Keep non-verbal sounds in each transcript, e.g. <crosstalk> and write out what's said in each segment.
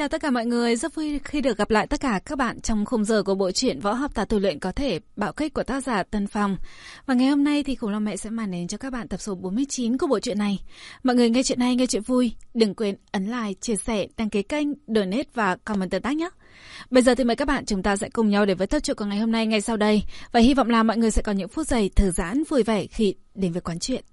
chào tất cả mọi người, rất vui khi được gặp lại tất cả các bạn trong khung giờ của bộ truyện Võ học tà tu luyện có thể bạo kích của tác giả Tân Phong. Và ngày hôm nay thì Khủng Long Mẹ sẽ màn đến cho các bạn tập số 49 của bộ truyện này. Mọi người nghe chuyện này nghe chuyện vui, đừng quên ấn like, chia sẻ, đăng ký kênh, donate và comment tương tác nhé. Bây giờ thì mời các bạn chúng ta sẽ cùng nhau đến với tập truyện của ngày hôm nay ngay sau đây và hy vọng là mọi người sẽ có những phút giây thư giãn vui vẻ khi đến với quán truyện.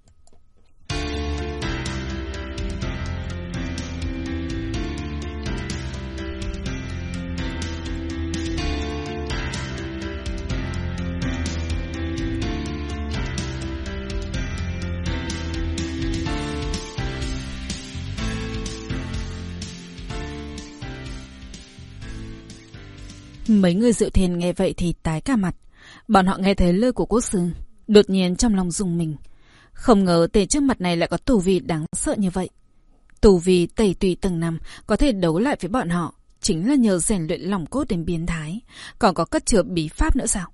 Mấy người dự thiền nghe vậy thì tái cả mặt. Bọn họ nghe thấy lời của quốc sư. Đột nhiên trong lòng dùng mình. Không ngờ tên trước mặt này lại có tù vi đáng sợ như vậy. Tù vi tẩy tùy từng năm có thể đấu lại với bọn họ. Chính là nhờ rèn luyện lòng cốt đến biến thái. Còn có cất chứa bí pháp nữa sao?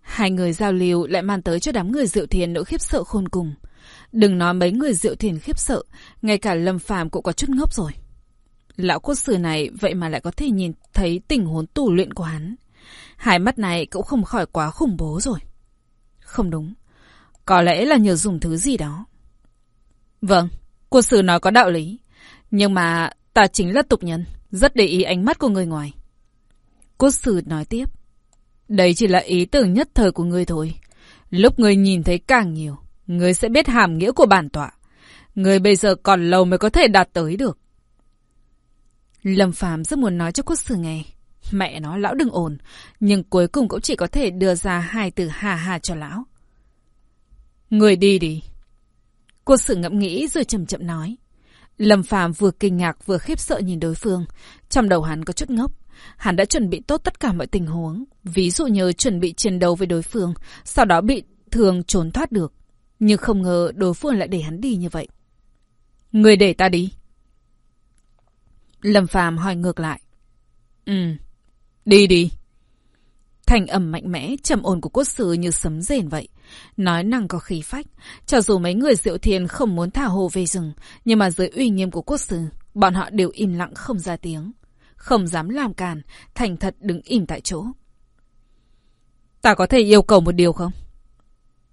Hai người giao lưu lại mang tới cho đám người diệu thiền nỗi khiếp sợ khôn cùng. Đừng nói mấy người diệu thiền khiếp sợ, ngay cả lâm phàm cũng có chút ngốc rồi. Lão cốt sử này vậy mà lại có thể nhìn thấy tình huống tù luyện của hắn. Hai mắt này cũng không khỏi quá khủng bố rồi. Không đúng. Có lẽ là nhờ dùng thứ gì đó. Vâng, cốt sử nói có đạo lý. Nhưng mà ta chính là tục nhân, rất để ý ánh mắt của người ngoài. Cốt sử nói tiếp. Đấy chỉ là ý tưởng nhất thời của ngươi thôi. Lúc ngươi nhìn thấy càng nhiều, ngươi sẽ biết hàm nghĩa của bản tọa. Ngươi bây giờ còn lâu mới có thể đạt tới được. Lâm Phàm rất muốn nói cho quốc sử nghe. Mẹ nó lão đừng ổn, nhưng cuối cùng cũng chỉ có thể đưa ra hai từ hà hà cho lão. Người đi đi. Quốc sử ngẫm nghĩ rồi chậm chậm nói. Lâm Phàm vừa kinh ngạc vừa khiếp sợ nhìn đối phương. Trong đầu hắn có chút ngốc. Hắn đã chuẩn bị tốt tất cả mọi tình huống. Ví dụ như chuẩn bị chiến đấu với đối phương, sau đó bị thường trốn thoát được. Nhưng không ngờ đối phương lại để hắn đi như vậy. Người để ta đi. Lâm Phàm hỏi ngược lại. Ừ, đi đi. Thành âm mạnh mẽ, trầm ổn của cốt sư như sấm rền vậy. Nói năng có khí phách. Cho dù mấy người diệu thiên không muốn thả hồ về rừng, nhưng mà dưới uy nghiêm của cốt sư, bọn họ đều im lặng không ra tiếng. Không dám làm càn, thành thật đứng im tại chỗ. Ta có thể yêu cầu một điều không?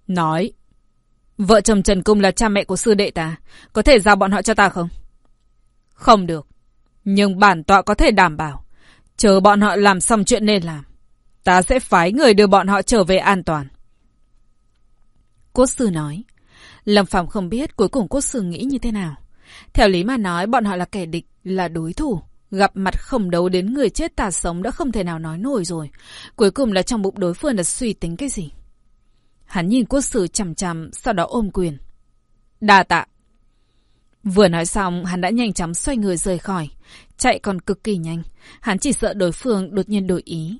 Nói. Vợ chồng Trần Cung là cha mẹ của sư đệ ta. Có thể giao bọn họ cho ta không? Không được. Nhưng bản tọa có thể đảm bảo, chờ bọn họ làm xong chuyện nên làm. Ta sẽ phái người đưa bọn họ trở về an toàn. Cốt sư nói. Lâm Phạm không biết cuối cùng cốt sư nghĩ như thế nào. Theo lý mà nói bọn họ là kẻ địch, là đối thủ. Gặp mặt không đấu đến người chết tà sống đã không thể nào nói nổi rồi. Cuối cùng là trong bụng đối phương là suy tính cái gì. Hắn nhìn cốt sư chằm chằm, sau đó ôm quyền. Đa tạ. Vừa nói xong, hắn đã nhanh chóng xoay người rời khỏi. Chạy còn cực kỳ nhanh. Hắn chỉ sợ đối phương đột nhiên đổi ý.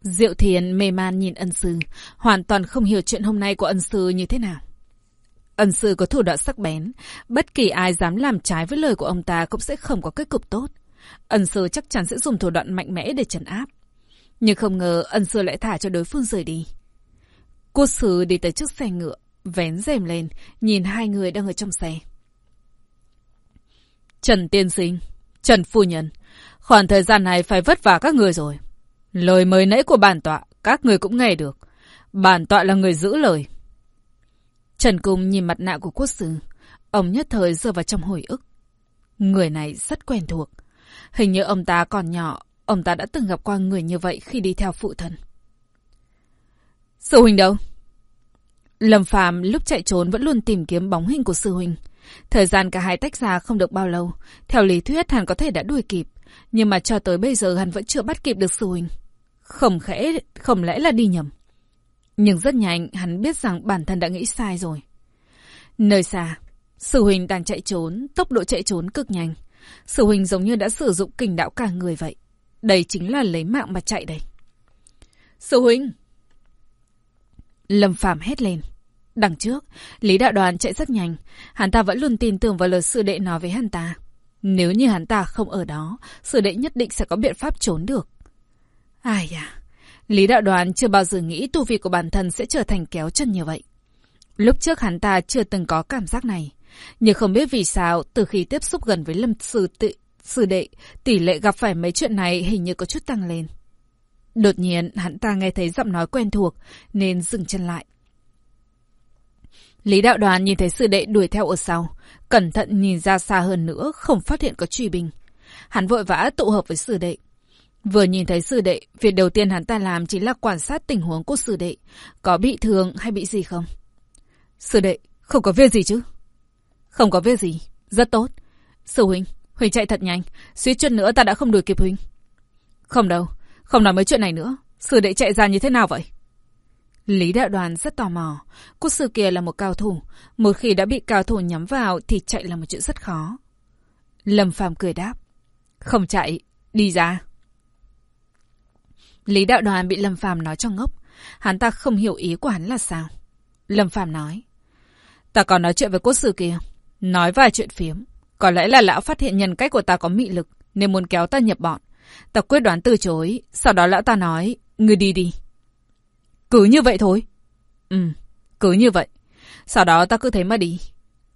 Diệu Thiền mê man nhìn ân sư, hoàn toàn không hiểu chuyện hôm nay của ân sư như thế nào. Ân sư có thủ đoạn sắc bén, bất kỳ ai dám làm trái với lời của ông ta cũng sẽ không có kết cục tốt. Ân sư chắc chắn sẽ dùng thủ đoạn mạnh mẽ để trấn áp. Nhưng không ngờ ân sư lại thả cho đối phương rời đi. Cô sư đi tới trước xe ngựa, vén rèm lên, nhìn hai người đang ở trong xe. Trần Tiên Sinh, Trần Phu Nhân, khoảng thời gian này phải vất vả các người rồi. Lời mới nãy của bản tọa, các người cũng nghe được. Bản tọa là người giữ lời. Trần Cung nhìn mặt nạ của quốc sư. Ông nhất thời rơi vào trong hồi ức. Người này rất quen thuộc. Hình như ông ta còn nhỏ, ông ta đã từng gặp qua người như vậy khi đi theo phụ thân. Sư huynh đâu? Lâm Phàm lúc chạy trốn vẫn luôn tìm kiếm bóng hình của sư huynh. Thời gian cả hai tách ra không được bao lâu. Theo lý thuyết hắn có thể đã đuổi kịp. Nhưng mà cho tới bây giờ hắn vẫn chưa bắt kịp được sư huynh. Không khẽ, không lẽ là đi nhầm. Nhưng rất nhanh hắn biết rằng bản thân đã nghĩ sai rồi. Nơi xa, sư huynh đang chạy trốn, tốc độ chạy trốn cực nhanh. Sư huynh giống như đã sử dụng kình đạo cả người vậy. Đây chính là lấy mạng mà chạy đây. Sư huynh! Lâm phạm hét lên. Đằng trước, Lý Đạo Đoàn chạy rất nhanh. Hắn ta vẫn luôn tin tưởng vào lời sư đệ nói với hắn ta. Nếu như hắn ta không ở đó, sư đệ nhất định sẽ có biện pháp trốn được. Ai à Lý Đạo Đoàn chưa bao giờ nghĩ tu vi của bản thân sẽ trở thành kéo chân như vậy. Lúc trước hắn ta chưa từng có cảm giác này. Nhưng không biết vì sao, từ khi tiếp xúc gần với lâm sư tự, Sư đệ, tỷ lệ gặp phải mấy chuyện này hình như có chút tăng lên. Đột nhiên, hắn ta nghe thấy giọng nói quen thuộc, nên dừng chân lại. Lý đạo đoàn nhìn thấy sư đệ đuổi theo ở sau, cẩn thận nhìn ra xa hơn nữa, không phát hiện có truy binh. Hắn vội vã tụ hợp với sư đệ. Vừa nhìn thấy sư đệ, việc đầu tiên hắn ta làm chính là quan sát tình huống của sư đệ. Có bị thương hay bị gì không? Sư đệ, không có việc gì chứ? Không có việc gì, rất tốt. Sư huynh, huynh chạy thật nhanh, suýt chút nữa ta đã không đuổi kịp huynh. Không đâu, không nói mấy chuyện này nữa. Sư đệ chạy ra như thế nào vậy? Lý đạo đoàn rất tò mò. Quốc sư kia là một cao thủ. Một khi đã bị cao thủ nhắm vào thì chạy là một chuyện rất khó. Lâm Phàm cười đáp. Không chạy, đi ra. Lý đạo đoàn bị Lâm Phàm nói cho ngốc. Hắn ta không hiểu ý của hắn là sao. Lâm Phàm nói. Ta còn nói chuyện với cốt sư kia. Nói vài chuyện phiếm. Có lẽ là lão phát hiện nhân cách của ta có mị lực nên muốn kéo ta nhập bọn. Ta quyết đoán từ chối. Sau đó lão ta nói. Ngươi đi đi. Cứ như vậy thôi. Ừ, cứ như vậy. Sau đó ta cứ thế mà đi.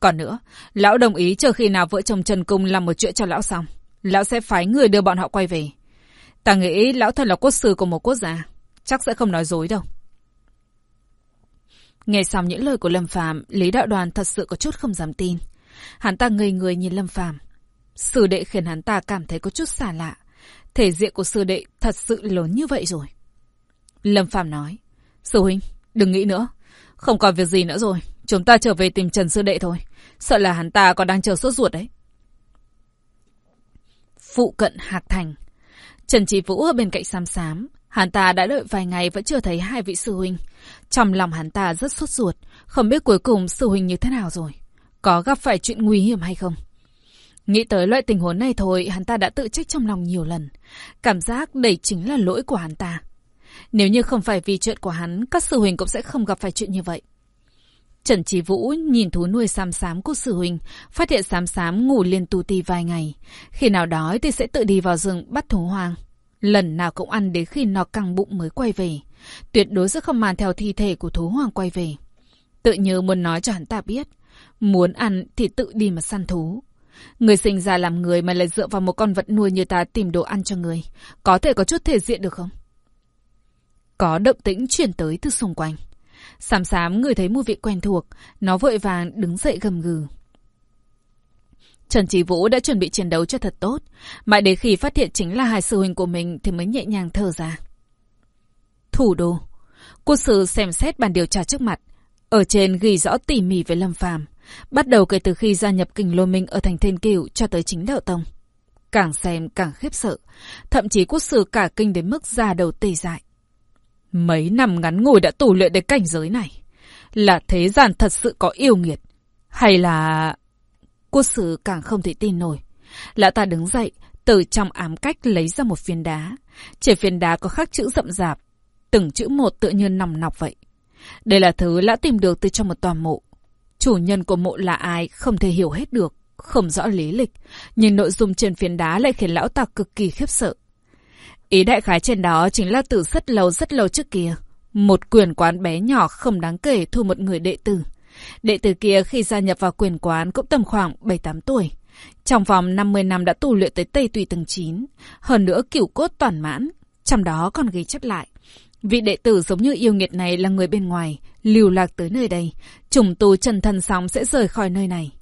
Còn nữa, lão đồng ý chờ khi nào vợ chồng Trần Cung làm một chuyện cho lão xong. Lão sẽ phái người đưa bọn họ quay về. Ta nghĩ lão thật là quốc sư của một quốc gia. Chắc sẽ không nói dối đâu. Nghe xong những lời của Lâm Phàm, Lý Đạo Đoàn thật sự có chút không dám tin. Hắn ta ngây người nhìn Lâm Phàm. Sư đệ khiến hắn ta cảm thấy có chút xa lạ. Thể diện của sư đệ thật sự lớn như vậy rồi. Lâm Phàm nói. Sư huynh, đừng nghĩ nữa. Không còn việc gì nữa rồi. Chúng ta trở về tìm Trần Sư Đệ thôi. Sợ là hắn ta còn đang chờ sốt ruột đấy. Phụ cận Hạc Thành. Trần Trí Vũ ở bên cạnh xám xám. Hắn ta đã đợi vài ngày vẫn chưa thấy hai vị sư huynh. Trong lòng hắn ta rất sốt ruột. Không biết cuối cùng sư huynh như thế nào rồi. Có gặp phải chuyện nguy hiểm hay không? Nghĩ tới loại tình huống này thôi, hắn ta đã tự trách trong lòng nhiều lần. Cảm giác đây chính là lỗi của hắn ta. Nếu như không phải vì chuyện của hắn, các sư huynh cũng sẽ không gặp phải chuyện như vậy. Trần Chí Vũ nhìn thú nuôi xám xám của sư huynh, phát hiện xám xám ngủ liên tù ti vài ngày. Khi nào đói thì sẽ tự đi vào rừng bắt thú hoang. Lần nào cũng ăn đến khi nó căng bụng mới quay về. Tuyệt đối sẽ không màn theo thi thể của thú hoang quay về. Tự nhớ muốn nói cho hắn ta biết. Muốn ăn thì tự đi mà săn thú. Người sinh ra làm người mà lại dựa vào một con vật nuôi như ta tìm đồ ăn cho người. Có thể có chút thể diện được không? Có động tĩnh truyền tới từ xung quanh. Sám sám người thấy mùi vị quen thuộc, nó vội vàng đứng dậy gầm gừ. Trần Chí Vũ đã chuẩn bị chiến đấu cho thật tốt, mãi đến khi phát hiện chính là hai sư huynh của mình thì mới nhẹ nhàng thở ra. Thủ đô. Quốc sư xem xét bản điều tra trước mặt. Ở trên ghi rõ tỉ mỉ về Lâm Phàm, bắt đầu kể từ khi gia nhập kình lô minh ở thành Thiên Cửu cho tới chính đạo tông. Càng xem càng khiếp sợ, thậm chí quốc sư cả kinh đến mức ra đầu tê dại. Mấy năm ngắn ngủi đã tù luyện đến cảnh giới này. Là thế gian thật sự có yêu nghiệt. Hay là... Quốc sử càng không thể tin nổi. Lão ta đứng dậy, từ trong ám cách lấy ra một phiến đá. Trên phiến đá có khắc chữ rậm rạp. Từng chữ một tự nhiên nòng nọc vậy. Đây là thứ lão tìm được từ trong một tòa mộ. Chủ nhân của mộ là ai không thể hiểu hết được, không rõ lý lịch. Nhưng nội dung trên phiến đá lại khiến lão ta cực kỳ khiếp sợ. Ý đại khái trên đó chính là từ rất lâu rất lâu trước kia. Một quyền quán bé nhỏ không đáng kể thu một người đệ tử. Đệ tử kia khi gia nhập vào quyền quán cũng tầm khoảng 7-8 tuổi. Trong vòng 50 năm đã tu luyện tới Tây Tùy tầng 9. Hơn nữa cửu cốt toàn mãn. Trong đó còn ghi chép lại. Vị đệ tử giống như yêu nghiệt này là người bên ngoài, lưu lạc tới nơi đây. Trùng tu chân thân xong sẽ rời khỏi nơi này.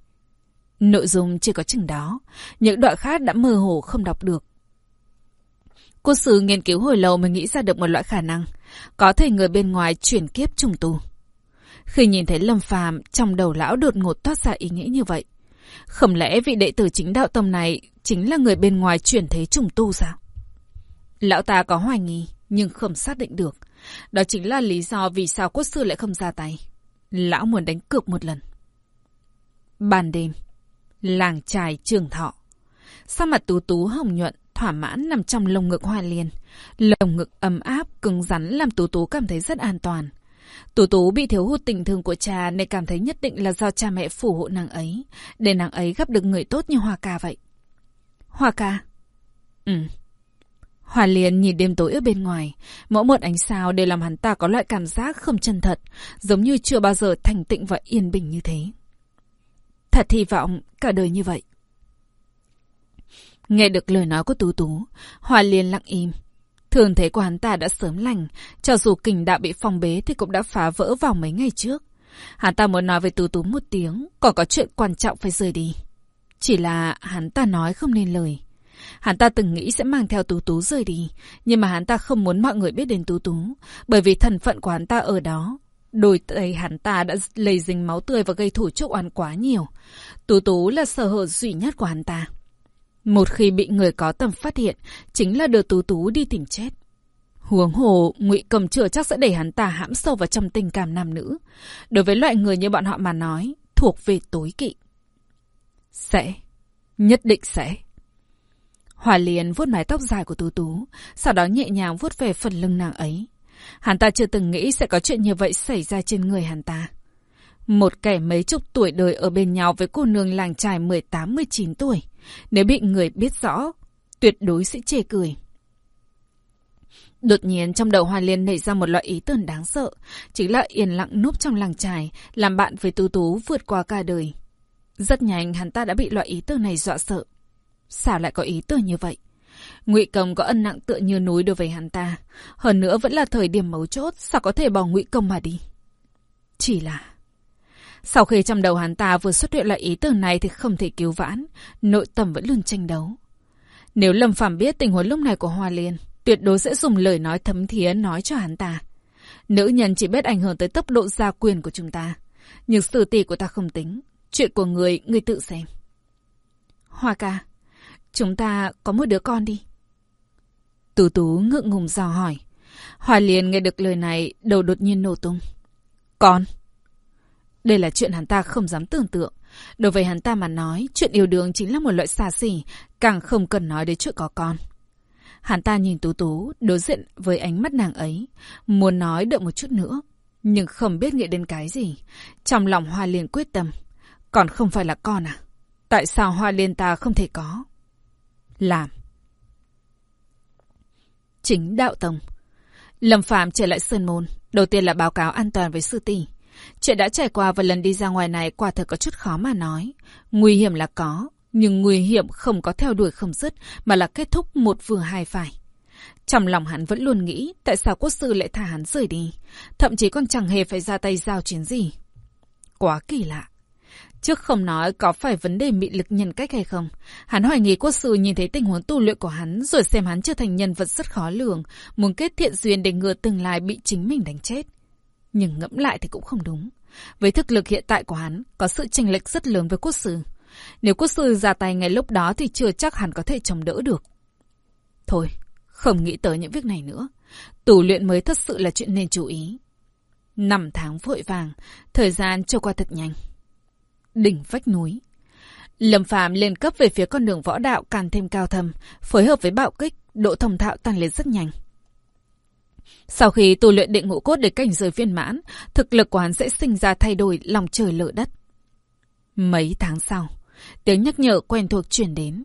Nội dung chỉ có chừng đó. Những đoạn khác đã mơ hồ không đọc được. Cô sư nghiên cứu hồi lâu mới nghĩ ra được một loại khả năng. Có thể người bên ngoài chuyển kiếp trùng tu. Khi nhìn thấy Lâm Phàm trong đầu lão đột ngột toát ra ý nghĩ như vậy. Không lẽ vị đệ tử chính đạo tâm này chính là người bên ngoài chuyển thế trùng tu sao? Lão ta có hoài nghi, nhưng không xác định được. Đó chính là lý do vì sao quốc sư lại không ra tay. Lão muốn đánh cược một lần. Ban đêm, làng trài trường thọ. Sao mặt tú tú hồng nhuận, thỏa mãn nằm trong lồng ngực hoa liên. Lồng ngực ấm áp, cứng rắn làm Tú Tú cảm thấy rất an toàn. Tú Tú bị thiếu hụt tình thương của cha nên cảm thấy nhất định là do cha mẹ phù hộ nàng ấy, để nàng ấy gặp được người tốt như Hoa ca vậy. Hoa ca? Ừ. Hoa liên nhìn đêm tối ở bên ngoài, mỗi một ánh sao đều làm hắn ta có loại cảm giác không chân thật, giống như chưa bao giờ thành tịnh và yên bình như thế. Thật hy vọng cả đời như vậy. Nghe được lời nói của Tú Tú, Hoa Liên lặng im. Thường thế của hắn ta đã sớm lành, cho dù kình đạo bị phong bế thì cũng đã phá vỡ vào mấy ngày trước. Hắn ta muốn nói với Tú Tú một tiếng, còn có chuyện quan trọng phải rời đi. Chỉ là hắn ta nói không nên lời. Hắn ta từng nghĩ sẽ mang theo Tú Tú rời đi, nhưng mà hắn ta không muốn mọi người biết đến Tú Tú, bởi vì thân phận của hắn ta ở đó. Đôi tay hắn ta đã lây dính máu tươi và gây thủ chốc oan quá nhiều. Tú Tú là sở hở duy nhất của hắn ta. Một khi bị người có tầm phát hiện, chính là đưa Tú Tú đi tìm chết. Huống hồ, ngụy cầm chửa chắc sẽ để hắn ta hãm sâu vào trong tình cảm nam nữ. Đối với loại người như bọn họ mà nói, thuộc về tối kỵ. Sẽ. Nhất định sẽ. Hòa liền vuốt mái tóc dài của Tú Tú, sau đó nhẹ nhàng vuốt về phần lưng nàng ấy. Hắn ta chưa từng nghĩ sẽ có chuyện như vậy xảy ra trên người hắn ta. Một kẻ mấy chục tuổi đời ở bên nhau với cô nương làng trài 18-19 tuổi. Nếu bị người biết rõ, tuyệt đối sẽ chê cười. Đột nhiên trong đầu Hoa Liên nảy ra một loại ý tưởng đáng sợ, chính là yên lặng núp trong làng trài, làm bạn với Tú Tú vượt qua cả đời. Rất nhanh hắn ta đã bị loại ý tưởng này dọa sợ. Sao lại có ý tưởng như vậy? Ngụy Công có ân nặng tựa như núi đối với hắn ta, hơn nữa vẫn là thời điểm mấu chốt, sao có thể bỏ Ngụy Công mà đi? Chỉ là sau khi trong đầu hắn ta vừa xuất hiện lại ý tưởng này thì không thể cứu vãn, nội tâm vẫn luôn tranh đấu. Nếu Lâm Phàm biết tình huống lúc này của Hoa Liên, tuyệt đối sẽ dùng lời nói thấm thía nói cho hắn ta. Nữ nhân chỉ biết ảnh hưởng tới tốc độ gia quyền của chúng ta. Nhưng sự tỷ của ta không tính. Chuyện của người, người tự xem. Hoa ca, chúng ta có một đứa con đi. Tú tú ngượng ngùng dò hỏi. Hoa Liên nghe được lời này, đầu đột nhiên nổ tung. Con? Đây là chuyện hắn ta không dám tưởng tượng. Đối với hắn ta mà nói, chuyện yêu đương chính là một loại xa xỉ, càng không cần nói đến chuyện có con. Hắn ta nhìn Tú Tú, đối diện với ánh mắt nàng ấy, muốn nói đợi một chút nữa, nhưng không biết nghĩ đến cái gì. Trong lòng Hoa Liên quyết tâm, còn không phải là con à? Tại sao Hoa Liên ta không thể có? Làm. Chính đạo tông. Lâm Phạm trở lại Sơn Môn, đầu tiên là báo cáo an toàn với sư tỷ. Chuyện đã trải qua và lần đi ra ngoài này quả thật có chút khó mà nói. Nguy hiểm là có, nhưng nguy hiểm không có theo đuổi không dứt mà là kết thúc một vừa hai phải. Trong lòng hắn vẫn luôn nghĩ tại sao quốc sư lại thả hắn rời đi. Thậm chí còn chẳng hề phải ra tay giao chiến gì. Quá kỳ lạ. Trước không nói có phải vấn đề mị lực nhân cách hay không, hắn hoài nghi quốc sư nhìn thấy tình huống tu luyện của hắn rồi xem hắn trở thành nhân vật rất khó lường, muốn kết thiện duyên để ngừa tương lai bị chính mình đánh chết. Nhưng ngẫm lại thì cũng không đúng. Với thực lực hiện tại của hắn, có sự chênh lệch rất lớn với quốc sư. Nếu quốc sư ra tay ngay lúc đó thì chưa chắc hắn có thể chống đỡ được. Thôi, không nghĩ tới những việc này nữa. Tù luyện mới thật sự là chuyện nên chú ý. Năm tháng vội vàng, thời gian trôi qua thật nhanh. Đỉnh vách núi. Lâm Phạm lên cấp về phía con đường võ đạo càng thêm cao thâm, phối hợp với bạo kích, độ thông thạo tăng lên rất nhanh. Sau khi tu luyện định ngũ cốt để cảnh giới viên mãn, thực lực của hắn sẽ sinh ra thay đổi lòng trời lỡ đất. Mấy tháng sau, tiếng nhắc nhở quen thuộc chuyển đến.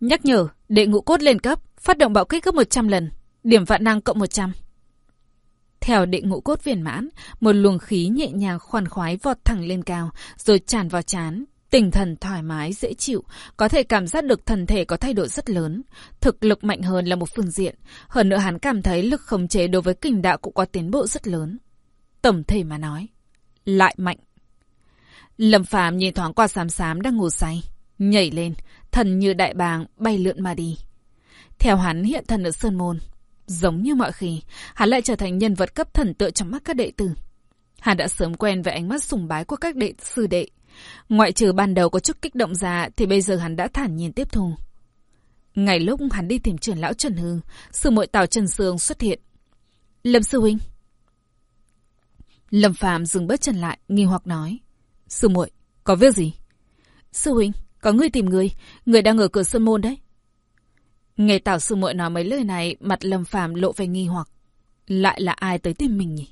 Nhắc nhở, đệ ngũ cốt lên cấp, phát động bạo kích gấp 100 lần, điểm vạn năng cộng 100. Theo đệ ngũ cốt viên mãn, một luồng khí nhẹ nhàng khoan khoái vọt thẳng lên cao, rồi tràn vào chán, Tinh thần thoải mái, dễ chịu, có thể cảm giác được thần thể có thay đổi rất lớn. Thực lực mạnh hơn là một phương diện. Hơn nữa hắn cảm thấy lực khống chế đối với kình đạo cũng có tiến bộ rất lớn. Tổng thể mà nói. Lại mạnh. Lâm Phàm nhìn thoáng qua xám xám đang ngủ say. Nhảy lên, thần như đại bàng bay lượn mà đi. Theo hắn hiện thần ở Sơn Môn. Giống như mọi khi, hắn lại trở thành nhân vật cấp thần tượng trong mắt các đệ tử. Hắn đã sớm quen với ánh mắt sùng bái của các đệ sư đệ. Ngoại trừ ban đầu có chút kích động ra thì bây giờ hắn đã thản nhiên tiếp thu. Ngày lúc hắn đi tìm trưởng lão Trần Hư sư muội Tào Trần Sương xuất hiện. Lâm sư huynh. Lâm Phạm dừng bước chân lại, nghi hoặc nói. Sư muội, có việc gì? Sư huynh, có người tìm người, người đang ở cửa sân môn đấy. Nghe Tào sư muội nói mấy lời này, mặt Lâm Phạm lộ vẻ nghi hoặc. Lại là ai tới tìm mình nhỉ?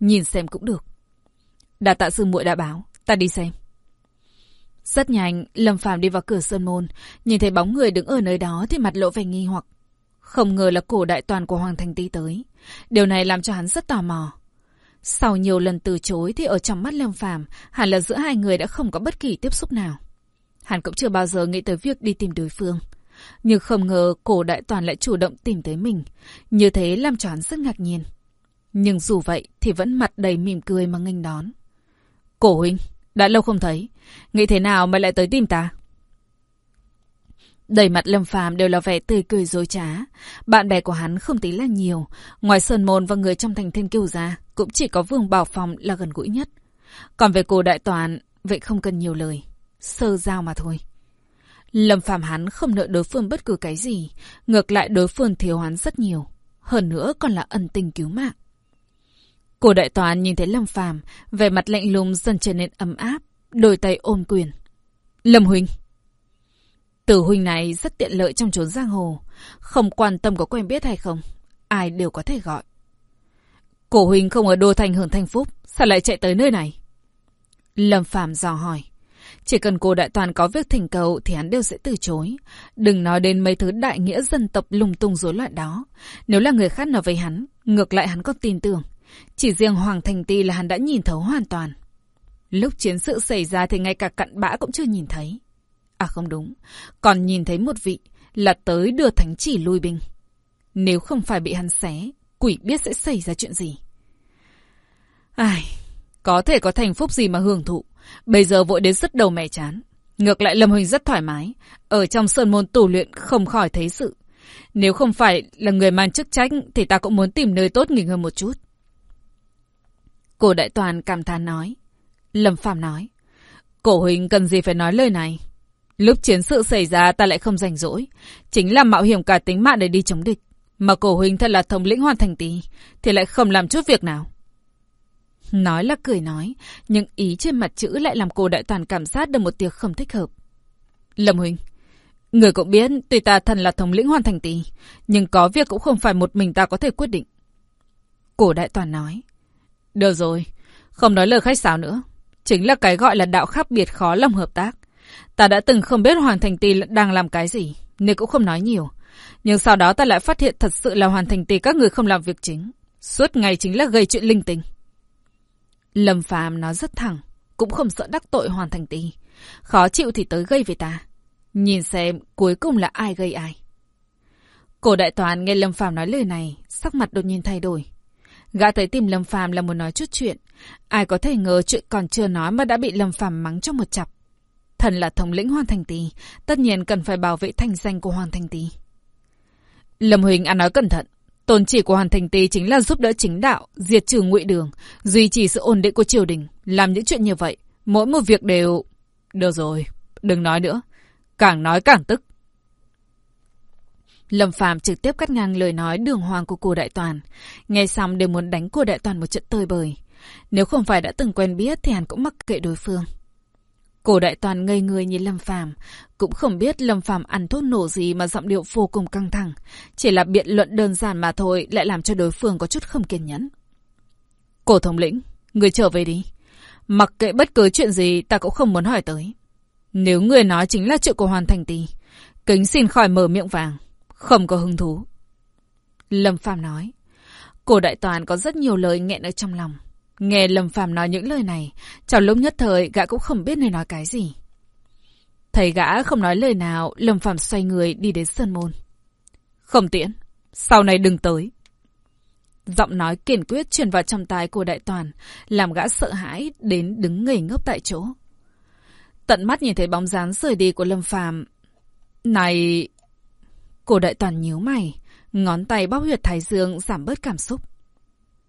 Nhìn xem cũng được. Đà tạ sư muội đã báo, ta đi xem. Rất nhanh, Lâm Phàm đi vào cửa sơn môn, nhìn thấy bóng người đứng ở nơi đó thì mặt lộ vẻ nghi hoặc. Không ngờ là cổ đại toàn của Hoàng Thành Tý tới. Điều này làm cho hắn rất tò mò. Sau nhiều lần từ chối thì ở trong mắt Lâm Phàm hẳn là giữa hai người đã không có bất kỳ tiếp xúc nào. Hắn cũng chưa bao giờ nghĩ tới việc đi tìm đối phương. Nhưng không ngờ cổ đại toàn lại chủ động tìm tới mình. Như thế làm cho hắn rất ngạc nhiên. Nhưng dù vậy thì vẫn mặt đầy mỉm cười mà nghênh đón. Cổ huynh, đã lâu không thấy. Nghĩ thế nào mà lại tới tìm ta? Đầy mặt Lâm Phàm đều là vẻ tươi cười dối trá. Bạn bè của hắn không tí là nhiều. Ngoài Sơn Môn và người trong thành thiên kiêu ra, cũng chỉ có Vương Bảo phòng là gần gũi nhất. Còn về cô đại toàn, vậy không cần nhiều lời. Sơ giao mà thôi. Lâm Phàm hắn không nợ đối phương bất cứ cái gì. Ngược lại đối phương thiếu hắn rất nhiều. Hơn nữa còn là ân tình cứu mạng. Cô đại toàn nhìn thấy Lâm Phàm vẻ mặt lạnh lùng dần trở nên ấm áp, đôi tay ôm quyền. Lâm Huynh! Tử huynh này rất tiện lợi trong chốn giang hồ. Không quan tâm có quen biết hay không. Ai đều có thể gọi. Cổ huynh không ở Đô Thành hưởng thanh phúc. Sao lại chạy tới nơi này? Lâm phàm dò hỏi. Chỉ cần cô đại toàn có việc thỉnh cầu thì hắn đều sẽ từ chối. Đừng nói đến mấy thứ đại nghĩa dân tộc lung tung rối loạn đó. Nếu là người khác nói với hắn, ngược lại hắn có tin tưởng. Chỉ riêng Hoàng Thành Ti là hắn đã nhìn thấu hoàn toàn. Lúc chiến sự xảy ra thì ngay cả cặn bã cũng chưa nhìn thấy. À không đúng, còn nhìn thấy một vị là tới đưa thánh chỉ lui binh. Nếu không phải bị hắn xé, quỷ biết sẽ xảy ra chuyện gì. Ai, có thể có thành phúc gì mà hưởng thụ. Bây giờ vội đến rất đầu mẹ chán. Ngược lại Lâm Huỳnh rất thoải mái. Ở trong sơn môn tù luyện không khỏi thấy sự. Nếu không phải là người mang chức trách thì ta cũng muốn tìm nơi tốt nghỉ ngơi một chút. Cổ đại toàn cảm thán nói. Lâm Phạm nói. Cổ huynh cần gì phải nói lời này. Lúc chiến sự xảy ra ta lại không rảnh rỗi. Chính là mạo hiểm cả tính mạng để đi chống địch. Mà cổ huynh thật là thống lĩnh hoàn thành tí. Thì lại không làm chút việc nào. Nói là cười nói. Nhưng ý trên mặt chữ lại làm cô đại toàn cảm giác được một tiếng không thích hợp. Lâm huynh. Người cũng biết tuy ta thần là thống lĩnh hoàn thành tí. Nhưng có việc cũng không phải một mình ta có thể quyết định. Cổ đại toàn nói. Được rồi. Không nói lời khách sáo nữa. Chính là cái gọi là đạo khác biệt khó lòng hợp tác. Ta đã từng không biết Hoàng Thành Tì đang làm cái gì, nên cũng không nói nhiều. Nhưng sau đó ta lại phát hiện thật sự là hoàng Thành Tì các người không làm việc chính. Suốt ngày chính là gây chuyện linh tinh. Lâm Phàm nói rất thẳng, cũng không sợ đắc tội hoàng Thành Tì. Khó chịu thì tới gây với ta. Nhìn xem cuối cùng là ai gây ai. Cổ đại toàn nghe Lâm Phàm nói lời này, sắc mặt đột nhiên thay đổi. Gã tới tìm Lâm Phàm là muốn nói chút chuyện. Ai có thể ngờ chuyện còn chưa nói mà đã bị Lâm Phàm mắng cho một chặp. Thần là thống lĩnh hoàng Thành Tý, tất nhiên cần phải bảo vệ thanh danh của hoàng Thành Tý. Lâm Huỳnh ăn nói cẩn thận. Tôn chỉ của hoàng Thành Tý chính là giúp đỡ chính đạo, diệt trừ ngụy đường, duy trì sự ổn định của triều đình. Làm những chuyện như vậy, mỗi một việc đều... Được rồi, đừng nói nữa. Càng nói càng tức. Lâm Phàm trực tiếp cắt ngang lời nói đường hoàng của cô đại toàn. Nghe xong đều muốn đánh cô đại toàn một trận tơi bời. Nếu không phải đã từng quen biết thì hắn cũng mắc kệ đối phương. Cổ đại toàn ngây người nhìn Lâm Phàm, cũng không biết Lâm Phàm ăn thuốc nổ gì mà giọng điệu vô cùng căng thẳng, chỉ là biện luận đơn giản mà thôi, lại làm cho đối phương có chút không kiên nhẫn. Cổ thống lĩnh, người trở về đi. Mặc kệ bất cứ chuyện gì ta cũng không muốn hỏi tới. Nếu người nói chính là chuyện của Hoàn Thành Tì, kính xin khỏi mở miệng vàng, không có hứng thú. Lâm Phàm nói. Cổ đại toàn có rất nhiều lời nghẹn ở trong lòng. Nghe Lâm Phàm nói những lời này, trong lúc nhất thời gã cũng không biết nên nói cái gì. Thấy gã không nói lời nào, Lâm Phàm xoay người đi đến Sơn Môn. Không tiễn, sau này đừng tới. Giọng nói kiên quyết truyền vào trong tai của đại toàn, làm gã sợ hãi đến đứng ngây ngốc tại chỗ. Tận mắt nhìn thấy bóng dáng rời đi của Lâm Phàm. Này... Cổ đại toàn nhíu mày, ngón tay bóc huyệt thái dương giảm bớt cảm xúc.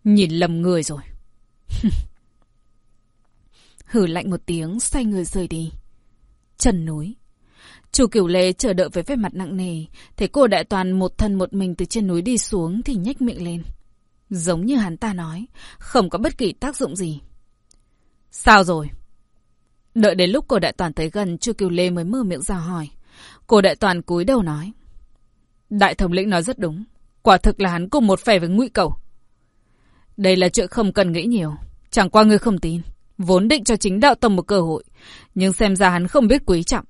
Nhìn lầm người rồi. <laughs> Hử lạnh một tiếng, xoay người rời đi. Trần núi. Chu Cửu Lê chờ đợi với vẻ mặt nặng nề, thấy cô đại toàn một thân một mình từ trên núi đi xuống thì nhếch miệng lên. Giống như hắn ta nói, không có bất kỳ tác dụng gì. Sao rồi? Đợi đến lúc cô đại toàn tới gần, Chu Cửu Lê mới mở miệng ra hỏi. Cô đại toàn cúi đầu nói. Đại thống lĩnh nói rất đúng. Quả thực là hắn cùng một phe với ngụy cầu. Đây là chuyện không cần nghĩ nhiều. Chẳng qua ngươi không tin. Vốn định cho chính đạo tông một cơ hội. Nhưng xem ra hắn không biết quý trọng.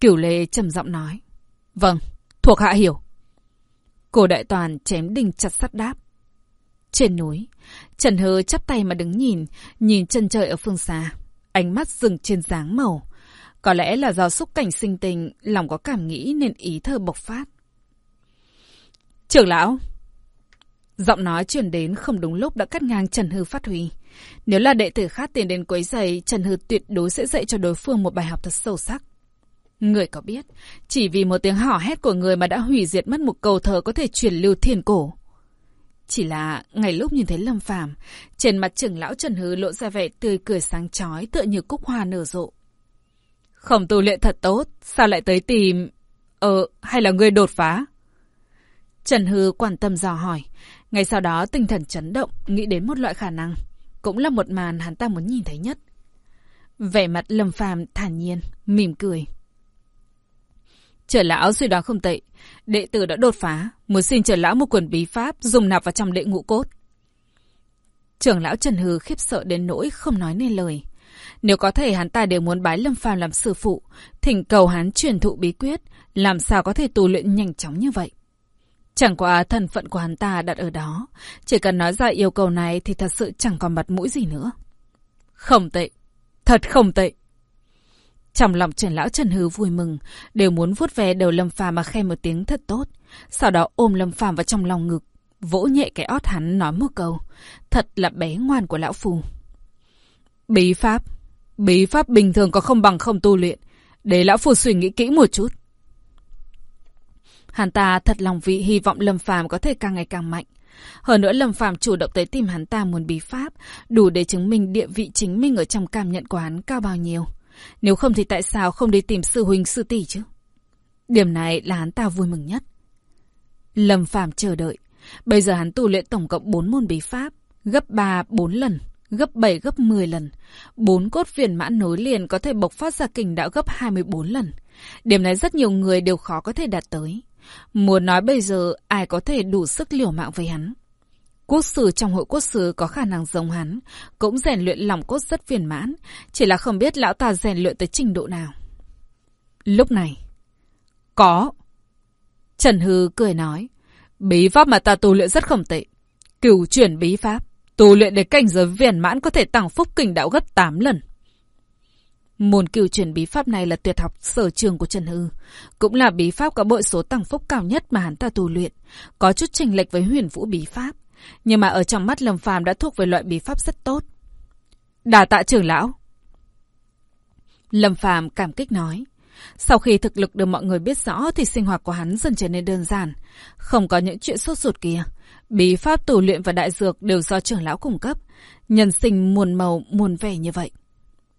Cửu lê trầm giọng nói. Vâng, thuộc hạ hiểu. Cổ đại toàn chém đinh chặt sắt đáp. Trên núi, Trần Hơ chắp tay mà đứng nhìn, nhìn chân trời ở phương xa. Ánh mắt dừng trên dáng màu. Có lẽ là do xúc cảnh sinh tình, lòng có cảm nghĩ nên ý thơ bộc phát. Trưởng lão! Giọng nói chuyển đến không đúng lúc đã cắt ngang Trần Hư phát huy. Nếu là đệ tử khác tiền đến quấy giày, Trần Hư tuyệt đối sẽ dạy cho đối phương một bài học thật sâu sắc. Người có biết, chỉ vì một tiếng hò hét của người mà đã hủy diệt mất một cầu thờ có thể truyền lưu thiên cổ. Chỉ là ngày lúc nhìn thấy Lâm Phàm, trên mặt trưởng lão Trần Hư lộ ra vẻ tươi cười sáng chói tựa như cúc hoa nở rộ. Không tu luyện thật tốt, sao lại tới tìm... Ờ, hay là người đột phá? Trần Hư quan tâm dò hỏi. Ngay sau đó tinh thần chấn động, nghĩ đến một loại khả năng. Cũng là một màn hắn ta muốn nhìn thấy nhất. Vẻ mặt Lâm Phàm thản nhiên, mỉm cười. Trở lão suy đoán không tệ. Đệ tử đã đột phá, muốn xin trở lão một quần bí pháp dùng nạp vào trong đệ ngũ cốt. Trưởng lão Trần Hư khiếp sợ đến nỗi không nói nên lời. Nếu có thể hắn ta đều muốn bái Lâm Phàm làm sư phụ, thỉnh cầu hắn truyền thụ bí quyết, làm sao có thể tu luyện nhanh chóng như vậy. Chẳng qua thân phận của hắn ta đặt ở đó, chỉ cần nói ra yêu cầu này thì thật sự chẳng còn mặt mũi gì nữa. Không tệ, thật không tệ. Trong lòng Trần Lão Trần hứ vui mừng, đều muốn vuốt về đầu Lâm Phàm mà khen một tiếng thật tốt. Sau đó ôm Lâm Phàm vào trong lòng ngực, vỗ nhẹ cái ót hắn nói một câu. Thật là bé ngoan của Lão Phù. Bí pháp. Bí pháp bình thường có không bằng không tu luyện. Để Lão Phù suy nghĩ kỹ một chút. Hắn ta thật lòng vị hy vọng Lâm Phàm có thể càng ngày càng mạnh. Hơn nữa Lâm Phàm chủ động tới tìm hắn ta muốn bí pháp, đủ để chứng minh địa vị chính mình ở trong cảm nhận của hắn cao bao nhiêu. Nếu không thì tại sao không đi tìm sư huynh sư tỷ chứ? Điểm này là hắn ta vui mừng nhất. Lâm Phàm chờ đợi. Bây giờ hắn tu luyện tổng cộng 4 môn bí pháp, gấp 3, 4 lần, gấp 7, gấp 10 lần. Bốn cốt viền mãn nối liền có thể bộc phát ra kình đạo gấp 24 lần. Điểm này rất nhiều người đều khó có thể đạt tới. Muốn nói bây giờ ai có thể đủ sức liều mạng với hắn. Quốc sử trong hội quốc sử có khả năng giống hắn, cũng rèn luyện lòng cốt rất viên mãn, chỉ là không biết lão ta rèn luyện tới trình độ nào. Lúc này, có. Trần Hư cười nói, bí pháp mà ta tu luyện rất không tệ. Cửu chuyển bí pháp, tu luyện để cảnh giới viên mãn có thể tăng phúc kình đạo gấp 8 lần. Môn cửu chuyển bí pháp này là tuyệt học sở trường của Trần Hư. Cũng là bí pháp có bội số tăng phúc cao nhất mà hắn ta tu luyện. Có chút chênh lệch với huyền vũ bí pháp. Nhưng mà ở trong mắt Lâm Phàm đã thuộc về loại bí pháp rất tốt. Đà tạ trưởng lão. Lâm Phàm cảm kích nói. Sau khi thực lực được mọi người biết rõ thì sinh hoạt của hắn dần trở nên đơn giản. Không có những chuyện sốt ruột kia. Bí pháp tù luyện và đại dược đều do trưởng lão cung cấp. Nhân sinh muôn màu, muôn vẻ như vậy.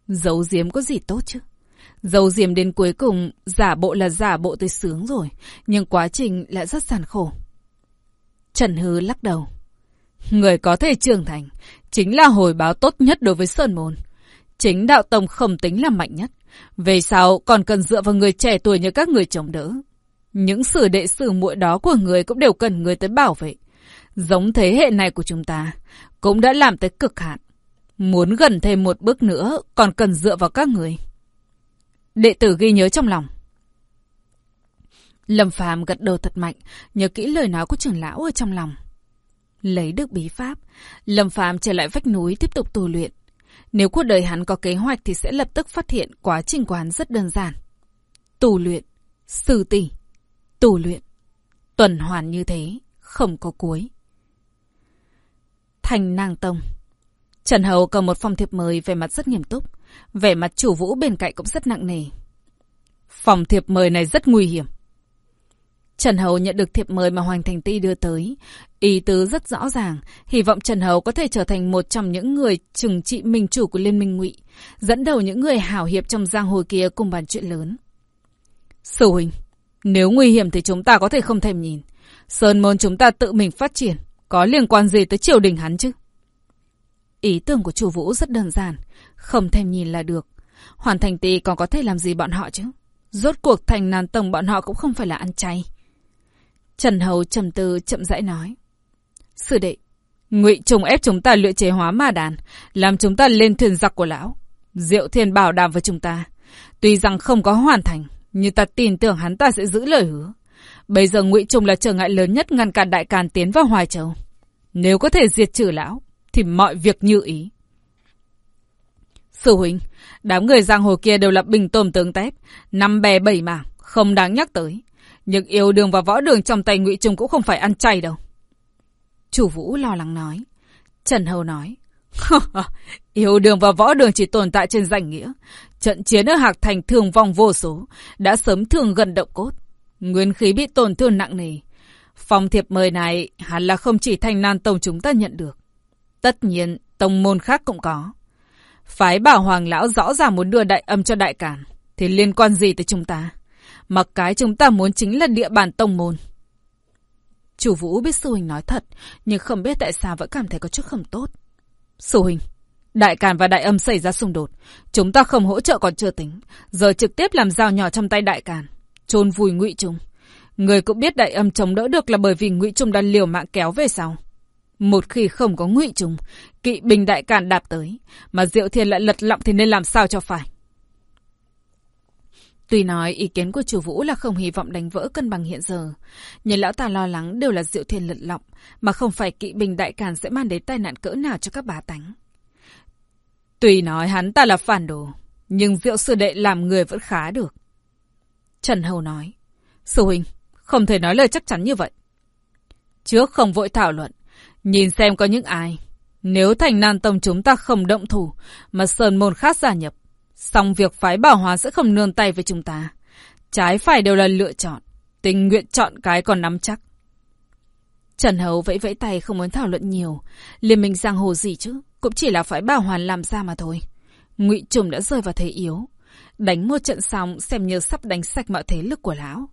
Giấu diếm có gì tốt chứ? Giấu diếm đến cuối cùng, giả bộ là giả bộ tới sướng rồi. Nhưng quá trình lại rất gian khổ. Trần Hư lắc đầu. Người có thể trưởng thành, chính là hồi báo tốt nhất đối với Sơn Môn. Chính đạo tông không tính là mạnh nhất. Về sau còn cần dựa vào người trẻ tuổi như các người chống đỡ. Những sử đệ sử muội đó của người cũng đều cần người tới bảo vệ. Giống thế hệ này của chúng ta, cũng đã làm tới cực hạn. Muốn gần thêm một bước nữa, còn cần dựa vào các người. Đệ tử ghi nhớ trong lòng. Lâm Phàm gật đầu thật mạnh, nhớ kỹ lời nói của trưởng lão ở trong lòng. Lấy được bí pháp, Lâm Phàm trở lại vách núi tiếp tục tu luyện. Nếu cuộc đời hắn có kế hoạch thì sẽ lập tức phát hiện quá trình của hắn rất đơn giản. Tu luyện, sư tỷ, tu luyện, tuần hoàn như thế, không có cuối. Thành Nàng Tông Trần Hầu cầm một phong thiệp mời về mặt rất nghiêm túc. Vẻ mặt chủ vũ bên cạnh cũng rất nặng nề. Phòng thiệp mời này rất nguy hiểm. Trần Hầu nhận được thiệp mời mà Hoàng Thành Ti đưa tới. Ý tứ rất rõ ràng, hy vọng Trần Hầu có thể trở thành một trong những người trừng trị minh chủ của Liên minh ngụy, dẫn đầu những người hảo hiệp trong giang hồ kia cùng bàn chuyện lớn. Sư huynh, nếu nguy hiểm thì chúng ta có thể không thèm nhìn. Sơn môn chúng ta tự mình phát triển, có liên quan gì tới triều đình hắn chứ? Ý tưởng của chủ vũ rất đơn giản, không thèm nhìn là được. Hoàn thành tỷ còn có thể làm gì bọn họ chứ? Rốt cuộc thành nàn tổng bọn họ cũng không phải là ăn chay. Trần Hầu trầm tư chậm rãi nói. Sư đệ, ngụy trùng ép chúng ta luyện chế hóa ma đàn, làm chúng ta lên thuyền giặc của lão. Diệu thiên bảo đảm với chúng ta. Tuy rằng không có hoàn thành, nhưng ta tin tưởng hắn ta sẽ giữ lời hứa. Bây giờ ngụy trùng là trở ngại lớn nhất ngăn cản đại càn tiến vào Hoài Châu. Nếu có thể diệt trừ lão, thì mọi việc như ý. Sư huynh, đám người giang hồ kia đều là bình tôm tướng tép, năm bè bảy mảng, không đáng nhắc tới. Nhưng yêu đường và võ đường trong tay ngụy Trung cũng không phải ăn chay đâu. Chủ Vũ lo lắng nói. Trần Hầu nói. <laughs> yêu đường và võ đường chỉ tồn tại trên danh nghĩa. Trận chiến ở Hạc Thành thường vong vô số, đã sớm thường gần động cốt. Nguyên khí bị tổn thương nặng nề. Phong thiệp mời này hẳn là không chỉ thanh nan tông chúng ta nhận được. Tất nhiên, tông môn khác cũng có. Phái bảo hoàng lão rõ ràng muốn đưa đại âm cho đại cản. Thì liên quan gì tới chúng ta? Mặc cái chúng ta muốn chính là địa bàn tông môn. Chủ vũ biết sư huynh nói thật, nhưng không biết tại sao vẫn cảm thấy có chút không tốt. Sư huynh, đại càn và đại âm xảy ra xung đột. Chúng ta không hỗ trợ còn chưa tính. Giờ trực tiếp làm dao nhỏ trong tay đại càn. chôn vùi ngụy trung. Người cũng biết đại âm chống đỡ được là bởi vì ngụy trung đang liều mạng kéo về sau. Một khi không có ngụy trùng, kỵ bình đại càn đạp tới, mà diệu thiên lại lật lọng thì nên làm sao cho phải. Tuy nói ý kiến của chủ vũ là không hy vọng đánh vỡ cân bằng hiện giờ, nhưng lão ta lo lắng đều là diệu thiên lật lọng, mà không phải kỵ bình đại càn sẽ mang đến tai nạn cỡ nào cho các bá tánh. Tuy nói hắn ta là phản đồ, nhưng diệu sư đệ làm người vẫn khá được. Trần Hầu nói, Sư huynh, không thể nói lời chắc chắn như vậy. Trước không vội thảo luận, nhìn xem có những ai. Nếu thành nan tông chúng ta không động thủ, mà sơn môn khác gia nhập, Xong việc phái bảo hóa sẽ không nương tay với chúng ta. Trái phải đều là lựa chọn. Tình nguyện chọn cái còn nắm chắc. Trần Hấu vẫy vẫy tay không muốn thảo luận nhiều. Liên minh giang hồ gì chứ? Cũng chỉ là phái bảo hoàn làm ra mà thôi. ngụy Trùng đã rơi vào thế yếu. Đánh một trận xong xem như sắp đánh sạch mọi thế lực của lão.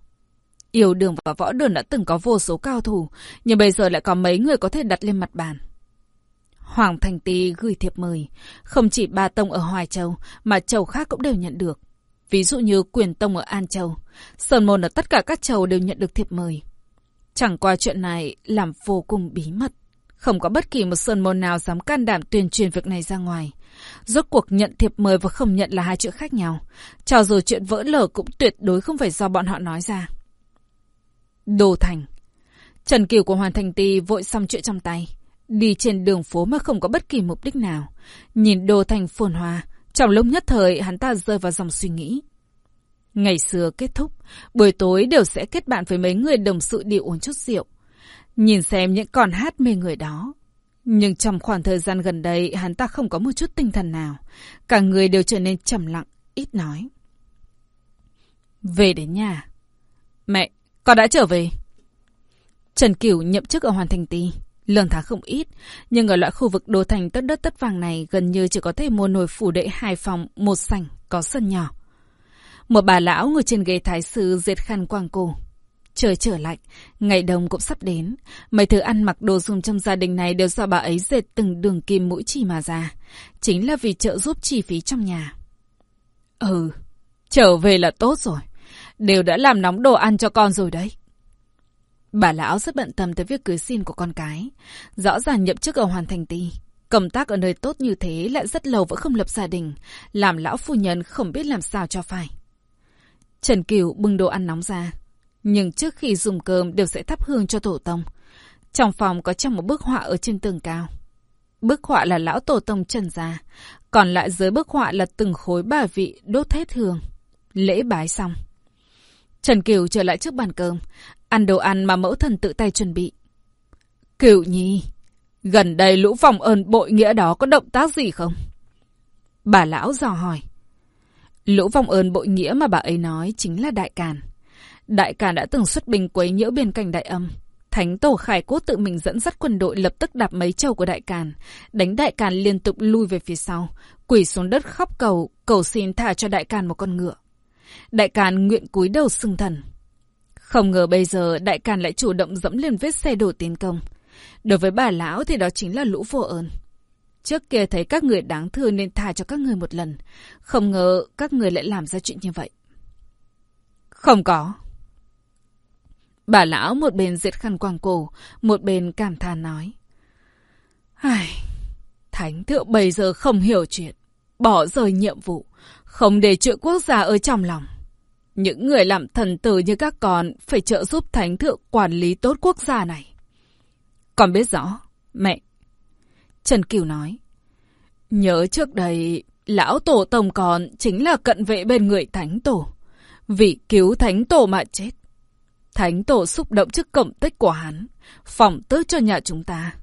Yêu đường và võ đường đã từng có vô số cao thủ, nhưng bây giờ lại có mấy người có thể đặt lên mặt bàn. Hoàng Thành Tý gửi thiệp mời. Không chỉ ba tông ở Hoài Châu, mà châu khác cũng đều nhận được. Ví dụ như quyền tông ở An Châu. Sơn môn ở tất cả các châu đều nhận được thiệp mời. Chẳng qua chuyện này làm vô cùng bí mật. Không có bất kỳ một sơn môn nào dám can đảm tuyên truyền việc này ra ngoài. Rốt cuộc nhận thiệp mời và không nhận là hai chữ khác nhau. Cho dù chuyện vỡ lở cũng tuyệt đối không phải do bọn họ nói ra. Đô Thành Trần Kiều của Hoàn Thành Tì vội xong chuyện trong tay. Đi trên đường phố mà không có bất kỳ mục đích nào. Nhìn Đô thành phồn hoa, trong lúc nhất thời hắn ta rơi vào dòng suy nghĩ. Ngày xưa kết thúc, buổi tối đều sẽ kết bạn với mấy người đồng sự đi uống chút rượu. Nhìn xem những con hát mê người đó. Nhưng trong khoảng thời gian gần đây, hắn ta không có một chút tinh thần nào. Cả người đều trở nên trầm lặng, ít nói. Về đến nhà. Mẹ, con đã trở về. Trần Cửu nhậm chức ở Hoàn Thành tì Lương tháng không ít, nhưng ở loại khu vực đô thành tất đất tất vàng này gần như chỉ có thể mua nồi phủ đệ hai phòng, một sảnh, có sân nhỏ. Một bà lão ngồi trên ghế thái sư dệt khăn quàng cổ. Trời trở lạnh, ngày đông cũng sắp đến. Mấy thứ ăn mặc đồ dùng trong gia đình này đều do bà ấy dệt từng đường kim mũi chỉ mà ra. Chính là vì trợ giúp chi phí trong nhà. Ừ, trở về là tốt rồi. Đều đã làm nóng đồ ăn cho con rồi đấy. Bà lão rất bận tâm tới việc cưới xin của con cái. Rõ ràng nhậm chức ở Hoàn Thành Ti. Công tác ở nơi tốt như thế lại rất lâu vẫn không lập gia đình. Làm lão phu nhân không biết làm sao cho phải. Trần Kiều bưng đồ ăn nóng ra. Nhưng trước khi dùng cơm đều sẽ thắp hương cho tổ tông. Trong phòng có trong một bức họa ở trên tường cao. Bức họa là lão tổ tông Trần Gia. Còn lại dưới bức họa là từng khối bà vị đốt hết hương. Lễ bái xong. Trần Kiều trở lại trước bàn cơm, ăn đồ ăn mà mẫu thần tự tay chuẩn bị. Kiều Nhi, gần đây lũ phòng ơn bội nghĩa đó có động tác gì không? Bà lão dò hỏi. Lũ vong ơn bội nghĩa mà bà ấy nói chính là Đại Càn. Đại Càn đã từng xuất binh quấy nhiễu biên cảnh Đại Âm. Thánh tổ Khải Cốt tự mình dẫn dắt quân đội lập tức đạp mấy châu của Đại Càn, đánh Đại Càn liên tục lui về phía sau, quỳ xuống đất khóc cầu, cầu xin thả cho Đại Càn một con ngựa. Đại Càn nguyện cúi đầu xưng thần. Không ngờ bây giờ Đại Càn lại chủ động dẫm lên vết xe đổ tiến công. Đối với bà lão thì đó chính là lũ vô ơn. Trước kia thấy các người đáng thương nên tha cho các người một lần. Không ngờ các người lại làm ra chuyện như vậy. Không có. Bà lão một bên diệt khăn quàng cổ, một bên cảm thán nói. Ai... Thánh thượng bây giờ không hiểu chuyện, bỏ rời nhiệm vụ, không để chuyện quốc gia ở trong lòng. Những người làm thần tử như các con phải trợ giúp thánh thượng quản lý tốt quốc gia này. Con biết rõ, mẹ. Trần Kiều nói. Nhớ trước đây, lão tổ tông còn chính là cận vệ bên người thánh tổ. Vì cứu thánh tổ mà chết. Thánh tổ xúc động trước cổng tích của hắn, phòng tước cho nhà chúng ta.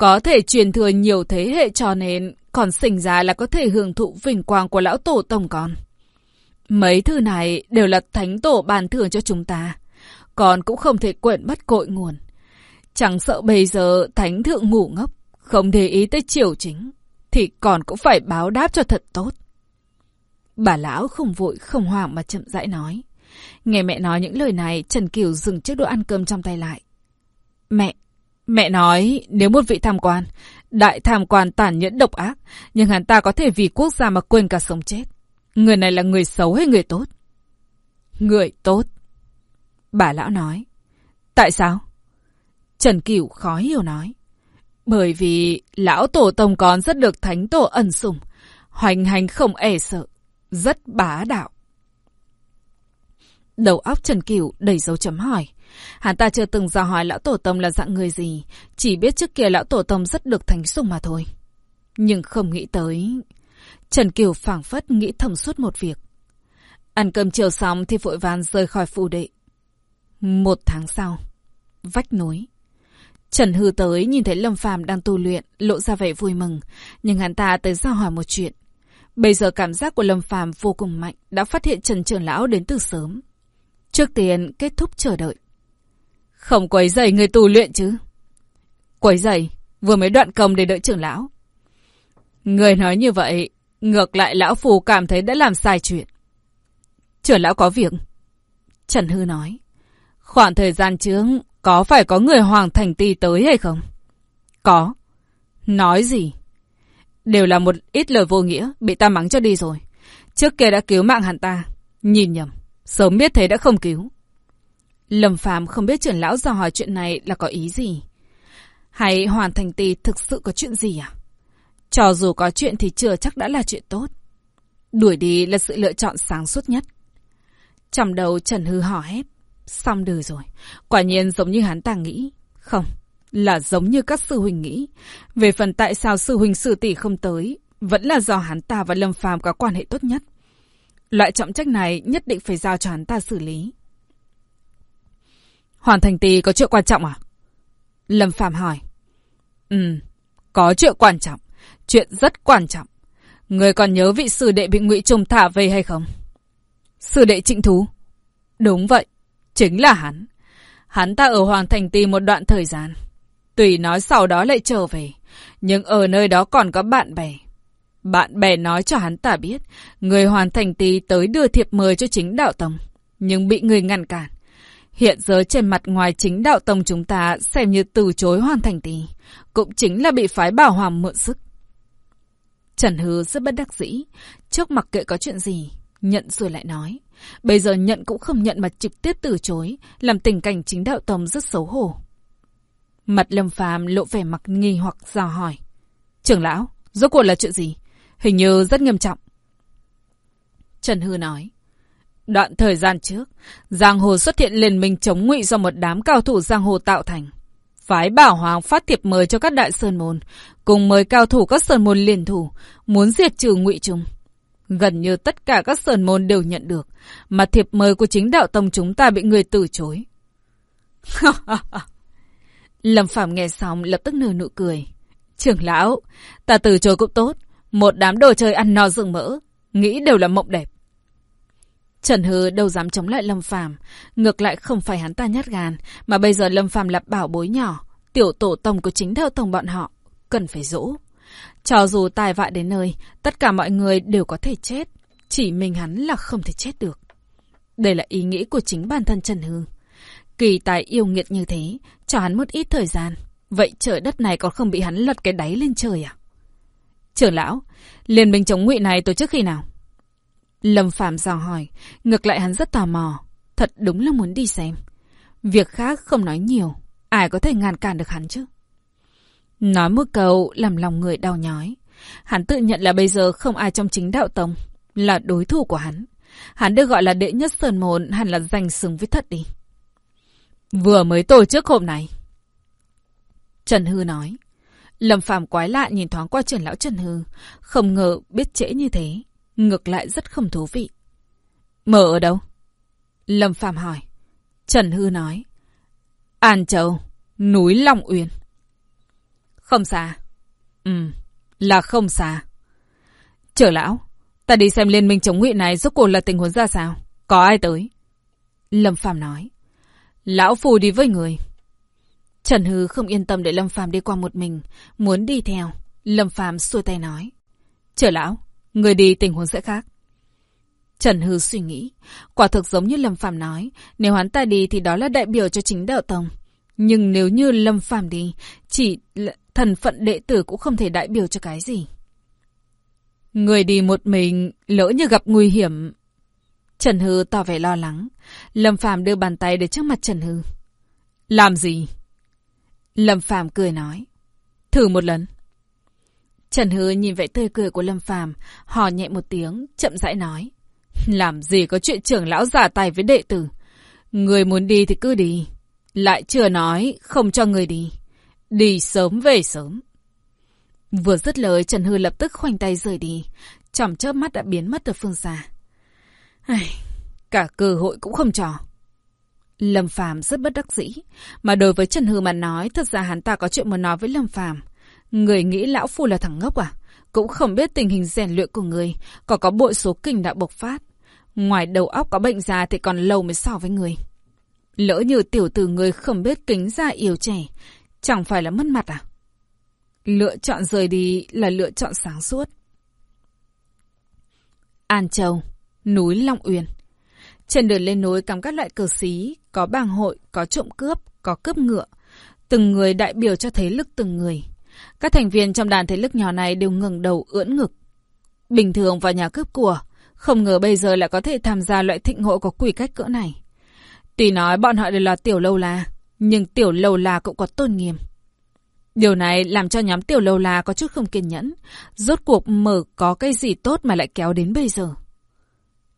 Có thể truyền thừa nhiều thế hệ cho nên còn sinh ra là có thể hưởng thụ vinh quang của lão tổ tông con. Mấy thứ này đều là thánh tổ bàn thưởng cho chúng ta. Còn cũng không thể quên mất cội nguồn. Chẳng sợ bây giờ thánh thượng ngủ ngốc, không để ý tới triều chính, thì còn cũng phải báo đáp cho thật tốt. Bà lão không vội không hoảng mà chậm rãi nói. Nghe mẹ nói những lời này, Trần Kiều dừng chiếc đũa ăn cơm trong tay lại. Mẹ, mẹ nói nếu một vị tham quan, đại tham quan tàn nhẫn độc ác, nhưng hắn ta có thể vì quốc gia mà quên cả sống chết. Người này là người xấu hay người tốt? Người tốt. Bà lão nói. Tại sao? Trần Cửu khó hiểu nói. Bởi vì lão tổ tông con rất được thánh tổ ẩn sủng, hoành hành không e sợ, rất bá đạo. Đầu óc Trần Cửu đầy dấu chấm hỏi. Hắn ta chưa từng dò hỏi lão tổ tông là dạng người gì, chỉ biết trước kia lão tổ tông rất được thánh sủng mà thôi. Nhưng không nghĩ tới... Trần Kiều phảng phất nghĩ thầm suốt một việc. Ăn cơm chiều xong thì vội vàng rời khỏi phủ đệ. Một tháng sau, vách núi. Trần Hư tới nhìn thấy Lâm Phàm đang tu luyện, lộ ra vẻ vui mừng, nhưng hắn ta tới giao hỏi một chuyện. Bây giờ cảm giác của Lâm Phàm vô cùng mạnh, đã phát hiện Trần Trường Lão đến từ sớm. Trước tiên kết thúc chờ đợi. Không quấy dày người tu luyện chứ? Quấy dày, vừa mới đoạn công để đợi trưởng lão. Người nói như vậy, ngược lại lão phù cảm thấy đã làm sai chuyện. Trưởng lão có việc. Trần Hư nói. Khoảng thời gian trước, có phải có người Hoàng Thành Ti tới hay không? Có. Nói gì? Đều là một ít lời vô nghĩa, bị ta mắng cho đi rồi. Trước kia đã cứu mạng hắn ta. Nhìn nhầm, sớm biết thế đã không cứu. Lâm Phàm không biết trưởng lão dò hỏi chuyện này là có ý gì. Hay Hoàn Thành Tì thực sự có chuyện gì à? Cho dù có chuyện thì chưa chắc đã là chuyện tốt. Đuổi đi là sự lựa chọn sáng suốt nhất. Trong đầu Trần Hư hò hét. Xong đời rồi. Quả nhiên giống như hắn ta nghĩ. Không, là giống như các sư huynh nghĩ. Về phần tại sao sư huynh sư tỷ không tới, vẫn là do hắn ta và Lâm Phàm có quan hệ tốt nhất. Loại trọng trách này nhất định phải giao cho hắn ta xử lý. Hoàn thành Tì có chuyện quan trọng à? Lâm Phạm hỏi. Ừ, có chuyện quan trọng. Chuyện rất quan trọng. Người còn nhớ vị sư đệ bị ngụy Trùng thả về hay không? Sư đệ trịnh thú. Đúng vậy. Chính là hắn. Hắn ta ở Hoàng Thành Ti một đoạn thời gian. Tùy nói sau đó lại trở về. Nhưng ở nơi đó còn có bạn bè. Bạn bè nói cho hắn ta biết. Người Hoàn Thành Ti tới đưa thiệp mời cho chính đạo tông. Nhưng bị người ngăn cản. Hiện giờ trên mặt ngoài chính đạo tông chúng ta xem như từ chối Hoàn Thành thì Cũng chính là bị phái bảo hoàng mượn sức. Trần Hư rất bất đắc dĩ. Trước mặc kệ có chuyện gì, nhận rồi lại nói. Bây giờ nhận cũng không nhận mà trực tiếp từ chối, làm tình cảnh chính đạo tông rất xấu hổ. Mặt lâm phàm lộ vẻ mặt nghi hoặc dò hỏi. Trưởng lão, rốt cuộc là chuyện gì? Hình như rất nghiêm trọng. Trần Hư nói. Đoạn thời gian trước, Giang Hồ xuất hiện liên minh chống ngụy do một đám cao thủ Giang Hồ tạo thành. Phái bảo hoàng phát thiệp mời cho các đại sơn môn, cùng mời cao thủ các sơn môn liên thủ, muốn diệt trừ ngụy chúng Gần như tất cả các sơn môn đều nhận được, mà thiệp mời của chính đạo tông chúng ta bị người từ chối. <laughs> Lâm Phạm nghe xong lập tức nở nụ cười. Trưởng lão, ta từ chối cũng tốt, một đám đồ chơi ăn no rừng mỡ, nghĩ đều là mộng đẹp. Trần Hư đâu dám chống lại Lâm Phàm, ngược lại không phải hắn ta nhát gan, mà bây giờ Lâm Phàm là bảo bối nhỏ, tiểu tổ tông của chính theo tông bọn họ, cần phải dỗ. Cho dù tài vạ đến nơi, tất cả mọi người đều có thể chết, chỉ mình hắn là không thể chết được. Đây là ý nghĩ của chính bản thân Trần Hư. Kỳ tài yêu nghiệt như thế, cho hắn một ít thời gian, vậy trời đất này còn không bị hắn lật cái đáy lên trời à? Trưởng lão, liên minh chống ngụy này tổ chức khi nào? Lâm Phạm dò hỏi, ngược lại hắn rất tò mò, thật đúng là muốn đi xem. Việc khác không nói nhiều, ai có thể ngăn cản được hắn chứ? Nói một câu làm lòng người đau nhói. Hắn tự nhận là bây giờ không ai trong chính đạo tông là đối thủ của hắn. Hắn được gọi là đệ nhất sơn môn hẳn là danh xứng với thật đi. Vừa mới tổ chức hôm nay. Trần Hư nói. Lâm Phàm quái lạ nhìn thoáng qua trưởng lão Trần Hư, không ngờ biết trễ như thế, ngược lại rất không thú vị. Mở ở đâu? Lâm Phàm hỏi. Trần Hư nói. An Châu, núi Long Uyên. Không xa. Ừ, là không xa. Trở lão, ta đi xem liên minh chống ngụy này rốt cuộc là tình huống ra sao? Có ai tới? Lâm Phàm nói. Lão Phù đi với người. Trần Hư không yên tâm để Lâm Phàm đi qua một mình, muốn đi theo. Lâm Phàm xuôi tay nói. Chờ lão, người đi tình huống sẽ khác. Trần Hư suy nghĩ, quả thực giống như Lâm Phàm nói, nếu hắn ta đi thì đó là đại biểu cho chính đạo tông. Nhưng nếu như Lâm Phàm đi, chỉ thần phận đệ tử cũng không thể đại biểu cho cái gì. Người đi một mình, lỡ như gặp nguy hiểm. Trần Hư tỏ vẻ lo lắng. Lâm Phàm đưa bàn tay đến trước mặt Trần Hư. Làm gì? Lâm Phàm cười nói. Thử một lần. Trần Hư nhìn vẻ tươi cười của Lâm Phàm, hò nhẹ một tiếng, chậm rãi nói. Làm gì có chuyện trưởng lão giả tài với đệ tử. Người muốn đi thì cứ đi. Lại chưa nói không cho người đi. Đi sớm về sớm. Vừa dứt lời Trần Hư lập tức khoanh tay rời đi. Chỏm chớp mắt đã biến mất ở phương xa. Ai, cả cơ hội cũng không cho. Lâm Phàm rất bất đắc dĩ, mà đối với Trần Hư mà nói, thật ra hắn ta có chuyện muốn nói với Lâm Phàm. Người nghĩ lão phu là thằng ngốc à? Cũng không biết tình hình rèn luyện của người, có có bội số kinh đã bộc phát. Ngoài đầu óc có bệnh già thì còn lâu mới so với người. Lỡ như tiểu tử người không biết kính già yêu trẻ, chẳng phải là mất mặt à? Lựa chọn rời đi là lựa chọn sáng suốt. An Châu, núi Long Uyên. Trên đường lên núi cắm các loại cờ xí, có bàng hội, có trộm cướp, có cướp ngựa. Từng người đại biểu cho thế lực từng người. Các thành viên trong đàn thế lực nhỏ này đều ngừng đầu ưỡn ngực. Bình thường vào nhà cướp của, không ngờ bây giờ lại có thể tham gia loại thịnh hội có quỷ cách cỡ này. Tuy nói bọn họ đều là tiểu lâu la, nhưng tiểu lâu la cũng có tôn nghiêm. Điều này làm cho nhóm tiểu lâu la có chút không kiên nhẫn. Rốt cuộc mở có cái gì tốt mà lại kéo đến bây giờ.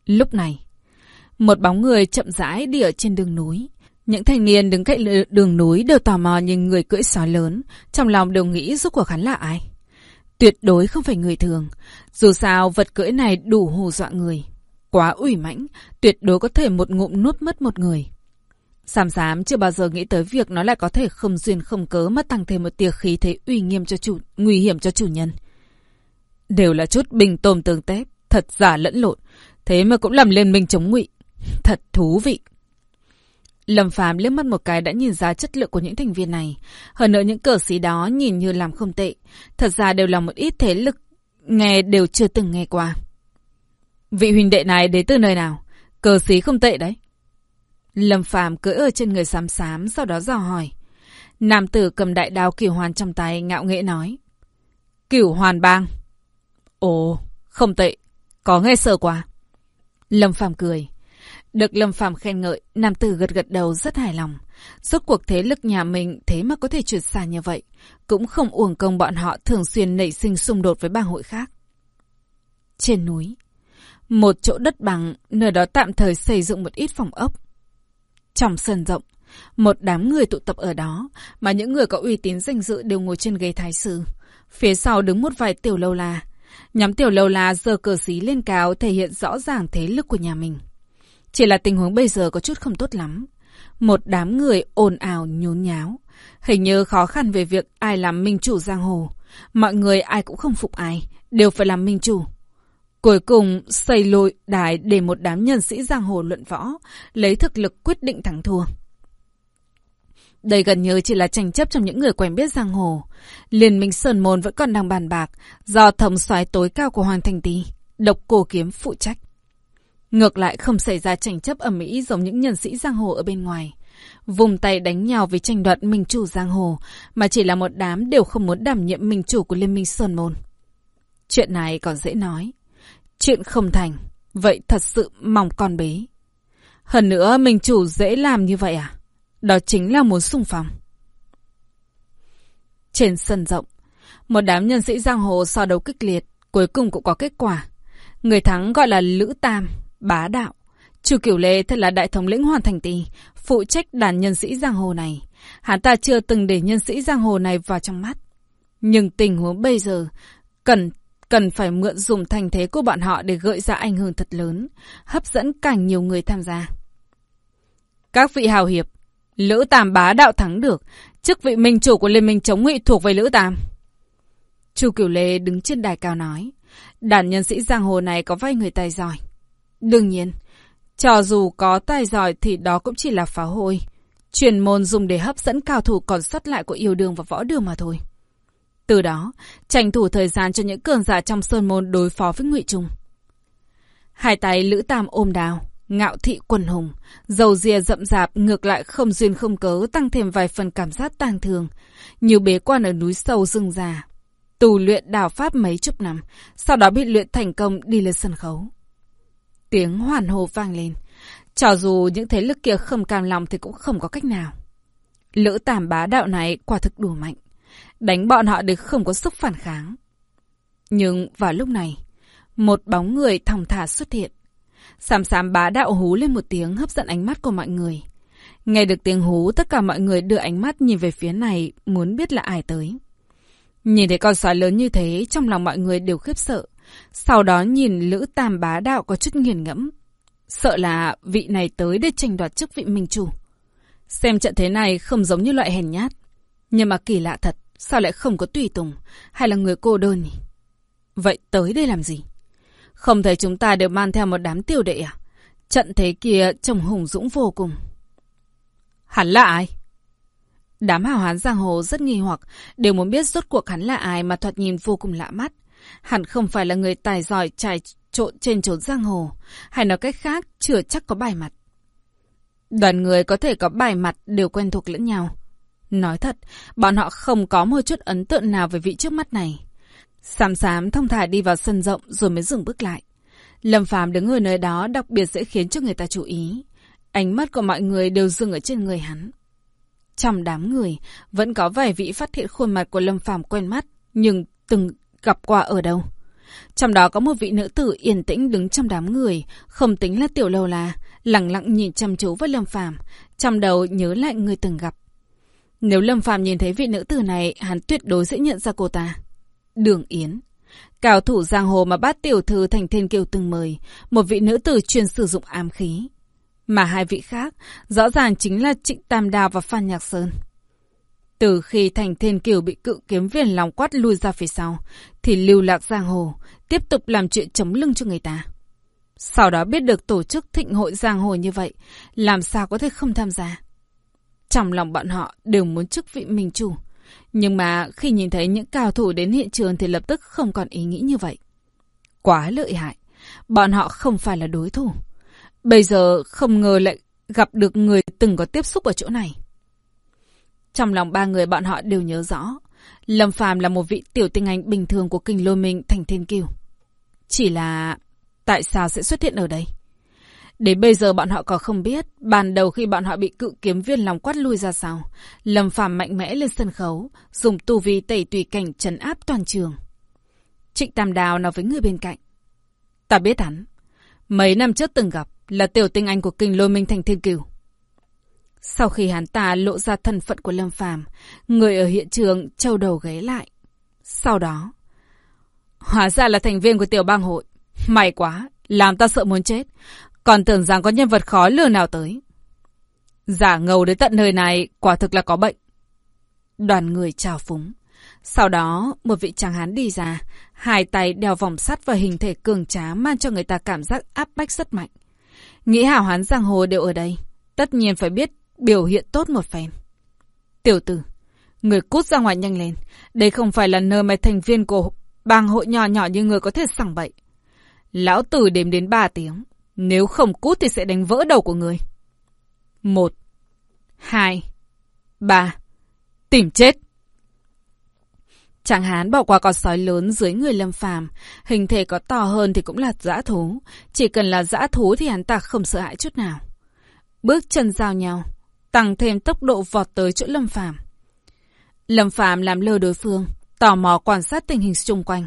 Lúc này, một bóng người chậm rãi đi ở trên đường núi. Những thanh niên đứng cạnh đường núi đều tò mò nhìn người cưỡi sói lớn, trong lòng đều nghĩ rốt cuộc hắn là ai. Tuyệt đối không phải người thường, dù sao vật cưỡi này đủ hù dọa người. Quá ủy mãnh, tuyệt đối có thể một ngụm nuốt mất một người. Sàm sám chưa bao giờ nghĩ tới việc nó lại có thể không duyên không cớ mà tăng thêm một tia khí thế uy nghiêm cho chủ, nguy hiểm cho chủ nhân. Đều là chút bình tôm tương tép, thật giả lẫn lộn, thế mà cũng làm lên mình chống ngụy. Thật thú vị. Lâm Phàm liếc mắt một cái đã nhìn ra chất lượng của những thành viên này. Hơn nữa những cờ sĩ đó nhìn như làm không tệ. Thật ra đều là một ít thế lực nghe đều chưa từng nghe qua. Vị huynh đệ này đến từ nơi nào? Cờ sĩ không tệ đấy. Lâm Phàm cưỡi ở trên người xám xám, sau đó dò hỏi. Nam tử cầm đại đao kiểu hoàn trong tay, ngạo nghễ nói. Cửu hoàn bang. Ồ, không tệ. Có nghe sơ qua. Lâm Phàm cười. Được Lâm Phàm khen ngợi, nam tử gật gật đầu rất hài lòng. rốt cuộc thế lực nhà mình thế mà có thể chuyển xa như vậy, cũng không uổng công bọn họ thường xuyên nảy sinh xung đột với bang hội khác. Trên núi, một chỗ đất bằng, nơi đó tạm thời xây dựng một ít phòng ốc. Trong sân rộng, một đám người tụ tập ở đó, mà những người có uy tín danh dự đều ngồi trên ghế thái sư. Phía sau đứng một vài tiểu lâu la. Nhóm tiểu lâu la giơ cờ xí lên cao thể hiện rõ ràng thế lực của nhà mình. Chỉ là tình huống bây giờ có chút không tốt lắm. Một đám người ồn ào nhốn nháo. Hình như khó khăn về việc ai làm minh chủ giang hồ. Mọi người ai cũng không phục ai, đều phải làm minh chủ. Cuối cùng xây lội đài để một đám nhân sĩ giang hồ luận võ, lấy thực lực quyết định thắng thua. Đây gần như chỉ là tranh chấp trong những người quen biết giang hồ. Liên minh Sơn Môn vẫn còn đang bàn bạc, do thống soái tối cao của Hoàng Thành Tý, độc cổ kiếm phụ trách. Ngược lại không xảy ra tranh chấp ở Mỹ giống những nhân sĩ giang hồ ở bên ngoài. Vùng tay đánh nhau vì tranh đoạt minh chủ giang hồ, mà chỉ là một đám đều không muốn đảm nhiệm minh chủ của Liên minh Sơn Môn. Chuyện này còn dễ nói. Chuyện không thành, vậy thật sự mong con bế. Hơn nữa, minh chủ dễ làm như vậy à? Đó chính là muốn xung phong. Trên sân rộng, một đám nhân sĩ giang hồ so đấu kích liệt, cuối cùng cũng có kết quả. Người thắng gọi là Lữ Tam, bá đạo. Chu Kiểu Lê thật là đại thống lĩnh hoàn thành tì, phụ trách đàn nhân sĩ giang hồ này. Hắn ta chưa từng để nhân sĩ giang hồ này vào trong mắt. Nhưng tình huống bây giờ cần cần phải mượn dùng thành thế của bọn họ để gợi ra ảnh hưởng thật lớn, hấp dẫn càng nhiều người tham gia. Các vị hào hiệp, Lữ Tam bá đạo thắng được, chức vị minh chủ của Liên minh chống ngụy thuộc về Lữ Tam. Chu Kiều Lê đứng trên đài cao nói, đàn nhân sĩ giang hồ này có vay người tài giỏi. Đương nhiên, cho dù có tài giỏi thì đó cũng chỉ là phá hôi. Truyền môn dùng để hấp dẫn cao thủ còn sót lại của yêu đường và võ đường mà thôi. Từ đó, tranh thủ thời gian cho những cường giả trong sơn môn đối phó với ngụy Trung. Hai tay Lữ Tam ôm đào, ngạo thị quần hùng, dầu dìa rậm rạp ngược lại không duyên không cớ tăng thêm vài phần cảm giác tang thương, như bế quan ở núi sâu rừng già. Tù luyện đào pháp mấy chục năm, sau đó bị luyện thành công đi lên sân khấu. Tiếng hoàn hồ vang lên. Cho dù những thế lực kia không cam lòng thì cũng không có cách nào. Lữ tàm bá đạo này quả thực đủ mạnh. Đánh bọn họ để không có sức phản kháng. Nhưng vào lúc này, một bóng người thòng thả xuất hiện. Sàm sàm bá đạo hú lên một tiếng hấp dẫn ánh mắt của mọi người. Nghe được tiếng hú, tất cả mọi người đưa ánh mắt nhìn về phía này, muốn biết là ai tới. Nhìn thấy con sói lớn như thế, trong lòng mọi người đều khiếp sợ. Sau đó nhìn Lữ Tam bá đạo có chút nghiền ngẫm. Sợ là vị này tới để tranh đoạt chức vị minh chủ. Xem trận thế này không giống như loại hèn nhát. Nhưng mà kỳ lạ thật, sao lại không có tùy tùng, hay là người cô đơn nhỉ? Vậy tới đây làm gì? Không thấy chúng ta đều mang theo một đám tiểu đệ à? Trận thế kia trông hùng dũng vô cùng. Hắn là ai? Đám hào hán giang hồ rất nghi hoặc, đều muốn biết rốt cuộc hắn là ai mà thoạt nhìn vô cùng lạ mắt. Hẳn không phải là người tài giỏi trải trộn trên trốn giang hồ, hay nói cách khác, chưa chắc có bài mặt. Đoàn người có thể có bài mặt đều quen thuộc lẫn nhau. Nói thật, bọn họ không có một chút ấn tượng nào về vị trước mắt này. Sám sám thông thả đi vào sân rộng rồi mới dừng bước lại. Lâm Phàm đứng ở nơi đó đặc biệt dễ khiến cho người ta chú ý. Ánh mắt của mọi người đều dừng ở trên người hắn. Trong đám người, vẫn có vài vị phát hiện khuôn mặt của Lâm Phàm quen mắt, nhưng từng gặp qua ở đâu. Trong đó có một vị nữ tử yên tĩnh đứng trong đám người, không tính là tiểu lâu la, lặng lặng nhìn chăm chú với Lâm Phàm, trong đầu nhớ lại người từng gặp. Nếu Lâm Phàm nhìn thấy vị nữ tử này, hắn tuyệt đối sẽ nhận ra cô ta. Đường Yến. Cao thủ giang hồ mà bát tiểu thư thành thiên kiều từng mời, một vị nữ tử chuyên sử dụng ám khí. Mà hai vị khác, rõ ràng chính là Trịnh Tam Đào và Phan Nhạc Sơn. Từ khi thành thiên kiều bị cự kiếm viên lòng quát lui ra phía sau, thì lưu lạc giang hồ, tiếp tục làm chuyện chống lưng cho người ta. Sau đó biết được tổ chức thịnh hội giang hồ như vậy, làm sao có thể không tham gia. Trong lòng bọn họ đều muốn chức vị minh chủ. Nhưng mà khi nhìn thấy những cao thủ đến hiện trường thì lập tức không còn ý nghĩ như vậy. Quá lợi hại. Bọn họ không phải là đối thủ. Bây giờ không ngờ lại gặp được người từng có tiếp xúc ở chỗ này. Trong lòng ba người bọn họ đều nhớ rõ. Lâm Phàm là một vị tiểu tinh anh bình thường của kinh lôi minh thành thiên kiều. Chỉ là... Tại sao sẽ xuất hiện ở đây? Đến bây giờ bọn họ còn không biết, ban đầu khi bọn họ bị cự kiếm viên lòng quát lui ra sau, Lâm Phàm mạnh mẽ lên sân khấu, dùng tu vi tẩy tùy cảnh trấn áp toàn trường. Trịnh Tam Đào nói với người bên cạnh. Ta biết hắn. Mấy năm trước từng gặp, là tiểu tinh anh của kinh lôi minh thành thiên cửu. Sau khi hắn ta lộ ra thân phận của Lâm Phàm, người ở hiện trường trâu đầu ghé lại. Sau đó, hóa ra là thành viên của tiểu bang hội. May quá, làm ta sợ muốn chết. Còn tưởng rằng có nhân vật khó lừa nào tới. Giả ngầu đến tận nơi này, quả thực là có bệnh. Đoàn người chào phúng. Sau đó, một vị chàng hán đi ra, hai tay đeo vòng sắt và hình thể cường trá mang cho người ta cảm giác áp bách rất mạnh. Nghĩ hảo hán giang hồ đều ở đây, tất nhiên phải biết biểu hiện tốt một phen. Tiểu tử, người cút ra ngoài nhanh lên, đây không phải là nơi mà thành viên của bang hội nhỏ nhỏ như người có thể sẵn bậy. Lão tử đếm đến ba tiếng, nếu không cút thì sẽ đánh vỡ đầu của người. Một, hai, ba, tìm chết. Chàng hán bỏ qua con sói lớn dưới người lâm phàm, hình thể có to hơn thì cũng là dã thú, chỉ cần là dã thú thì hắn ta không sợ hãi chút nào. Bước chân giao nhau, tăng thêm tốc độ vọt tới chỗ lâm phàm. Lâm phàm làm lơ đối phương, tò mò quan sát tình hình xung quanh.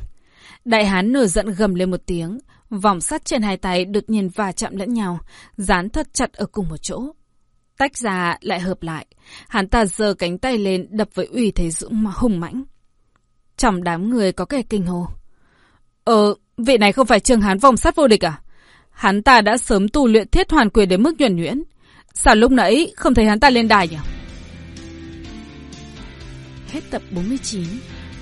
Đại hán nổi giận gầm lên một tiếng, vòng sắt trên hai tay đột nhiên va chạm lẫn nhau, dán thật chặt ở cùng một chỗ. Tách ra lại hợp lại, hắn ta giơ cánh tay lên đập với uy thế dũng mà hùng mãnh. Trong đám người có kẻ kinh hồ. Ờ, vị này không phải Trương Hán vòng sắt vô địch à? Hắn ta đã sớm tu luyện thiết hoàn quyền đến mức nhuẩn nhuyễn. Sao lúc nãy không thấy hắn ta lên đài nhỉ? Hết tập 49.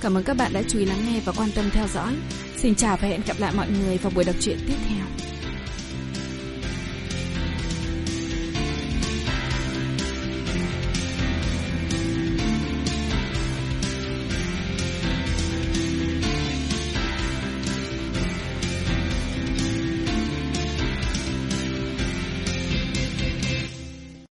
Cảm ơn các bạn đã chú ý lắng nghe và quan tâm theo dõi. Xin chào và hẹn gặp lại mọi người vào buổi đọc truyện tiếp theo.